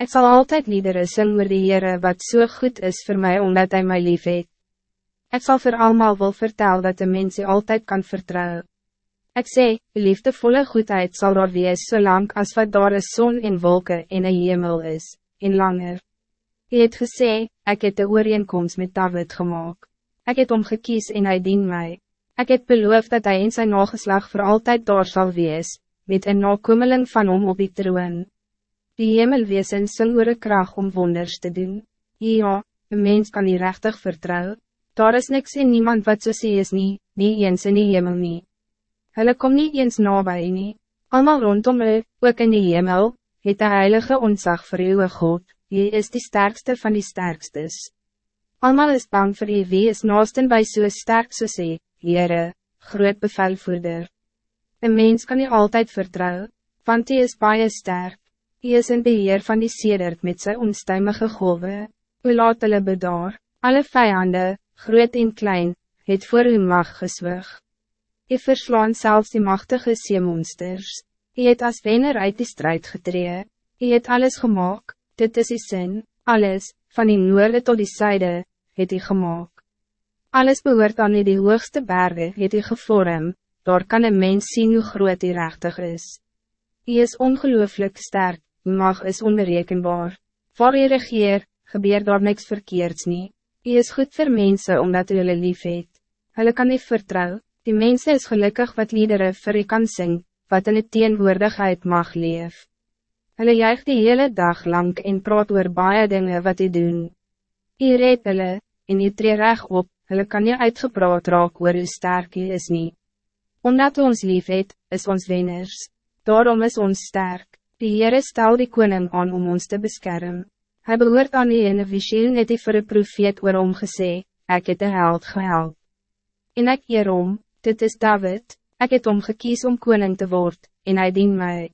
Ik zal altijd liederen sing oor die Heere wat zo so goed is voor mij omdat hij mij lief heeft. Ik zal voor allemaal wel vertellen dat de mensen altijd kan vertrouwen. Ik de liefdevolle goedheid zal er wees zolang als wat daar een zon in wolken in een hemel is, in langer. Je het gesê, ik het de ooreenkomst met David gemaakt. Ik het omgekies en hij dien mij. Ik het beloofd dat hij in zijn nageslag voor altijd daar zal wees, met een nakomeling van hom op die troon. Die hemelwezen sing oor kracht om wonders te doen. Ja, een mens kan nie rechtig vertrouwen. Daar is niks in niemand wat so sê is nie, nie eens in die hemel nie. Hulle kom nie eens nabij nie. Almal rondom hulle, ook in die hemel, het de heilige ontzag vir uw God, Jy is die sterkste van die sterkstes. Almal is bang voor je wie is naasten bij so sterk so sê, Heere, groot bevelvoerder. Een mens kan je altijd vertrouwen, want hij is baie sterk. Hij is in beheer van die sedert met zijn onstuimige golven. U laat hulle bedaar, alle vijanden, groot en klein, het voor uw mag geswig. Je verslaan zelfs die machtige zeemonsters. Je het als wenner uit die strijd getree. Je het alles gemaakt, dit is die sin, alles, van die noorde tot die zijde, het hij gemaakt. Alles behoort aan die hoogste bergen, het hij gevorm, daar kan een mens zien hoe groot hij rechtig is. Hij is ongelooflijk sterk, mag is onberekenbaar. Voor je regeer, gebeur daar niks verkeerds niet. Hij is goed voor mensen omdat hij hulle lief het. Hulle kan niet vertrouwen, die mensen is gelukkig wat liederen vir je kan zingen, wat in het teenwoordigheid mag leef. Hulle juig die hele dag lang en praat oor baie dinge wat hij doen. Hij reed hulle, en hy tree reg op, hulle kan nie uitgepraat raak oor hoe sterk hy is nie. Omdat ons lief het, is ons wenners, daarom is ons sterk, die Heere stel die koning aan om ons te beschermen. Hij behoort aan die ene visiel net die vir die profeet oor hom gesê, ek het de held gehelp. En ek hierom, dit is David, ek het om gekies om koning te worden, en hij dien mij.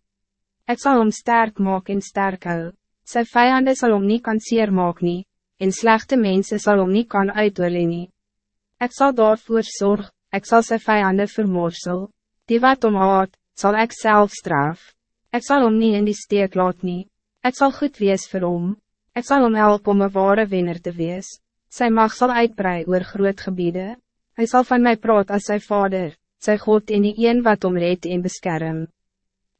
Ik zal hem sterk maken en sterk hou, sy vijanden zal om niet kan seer maak nie, en slechte mensen zal om niet kan uitwillen nie. Ek sal daarvoor zorg, ik zal zijn vijanden vermorsel, die wat om haat, zal ik zelf straf. Ik zal om niet in die steek laat nie, ek sal goed wees vir hom, ek sal om help om een ware winner te wees, sy mag zal uitbrei oor groot gebiede, hy sal van mij praat als zijn vader, sy God en die een wat om red en beskerm.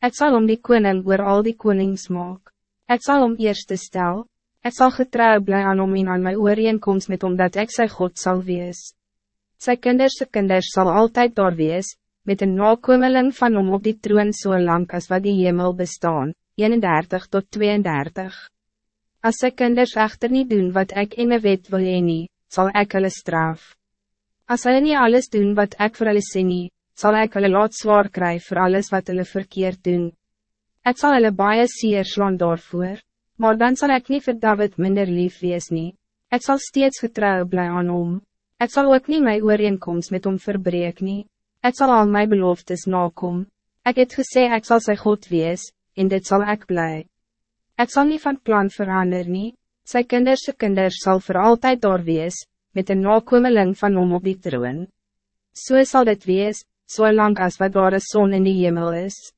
Ek sal om die koning oor al die konings maak, ek sal om eerste stel, Ik zal getrouw blij aan om in aan mijn ooreenkomst met omdat ik zijn God zal wees. Sy kinderse kinders zal altijd daar wees, met een nakomeling van om op die troon so lang as wat die hemel bestaan, 31 tot 32. Als sy kinders echter niet doen wat ik in mijn wet wil heen nie, sal ek hulle straf. As hulle nie alles doen wat ik voor hulle sê nie, sal ek hulle laat zwaar kry voor alles wat hulle verkeerd doen. Ik zal hulle baie seer slaan daarvoor. Maar dan zal ik niet voor David minder lief wees nie. Ik zal steeds getrouw blij aan hom. Ik zal ook niet mijn ooreenkomst met hom verbreek nie. Ik zal al mijn beloftes nakom. Ik het gesê ik zal zijn God wees, en dit zal ik blij. Ik zal niet van plan verander nie. Sy kinderse kinders zal voor altijd door wees, met een nakomeling van hom op die troon. So zal dit wees, so lang als wat daar een zon in die hemel is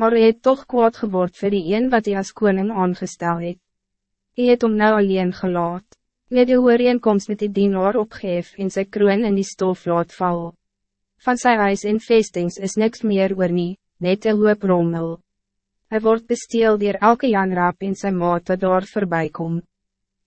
maar hy het toch kwaad geword vir die een wat hij als koning aangestel het. Hy het om nou alleen gelaat, hy het die ooreenkomst met die dienaar opgeef en sy kroon in die stof laat val. Van sy huis en vestings is niks meer oor nie, net een hoop rommel. Hy word besteel dier elke janrap en sy maat wat daar voorbij kom.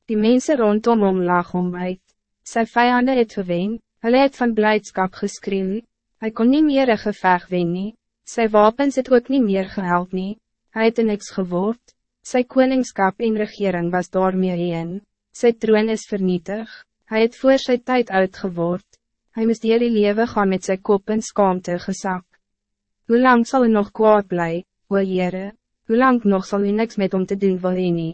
Die mensen rondom hom lag om uit, sy vijanden het gewen, hulle het van blijdschap geskreeuw, hy kon nie meer een geveg wen nie. Sy wapens het ook niet meer gehelp nie, hy het niks geword, sy koningskap en regering was daarmee heen, sy troon is vernietig, hij het voor sy tijd uitgeword, hij moest die lewe gaan met sy kop en skaamte gesak. Hoe lang zal hy nog kwaad bly, o Heere, hoe lang nog zal hy niks met om te doen wil hy nie?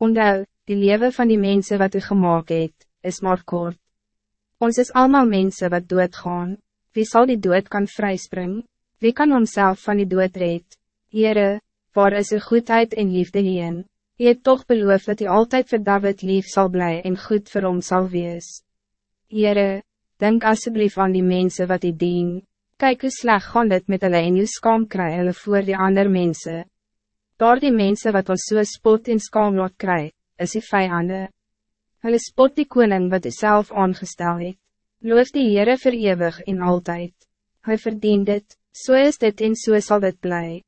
Ondel, die lewe van die mensen wat u gemaakt het, is maar kort. Ons is allemaal mensen wat doodgaan, wie zal die dood kan vryspringen? Wie kan homself van die dood red? Heere, waar is uw goedheid en liefde heen? Je het toch beloof dat hij altijd voor David lief zal blijven en goed voor hom zal wees. Heere, denk alsjeblieft aan die mensen wat die dien. Kijk hoe sleg gaan dit met hulle en hoe skam kry hulle voor die andere mensen. Daar die mense wat ons so spot en skaam laat kry, is die vijanden. Hulle spot die koning wat hy self aangestel het. Loof die Heere verewig en altijd. Hij verdient dit, so is dit en so sal dit blij.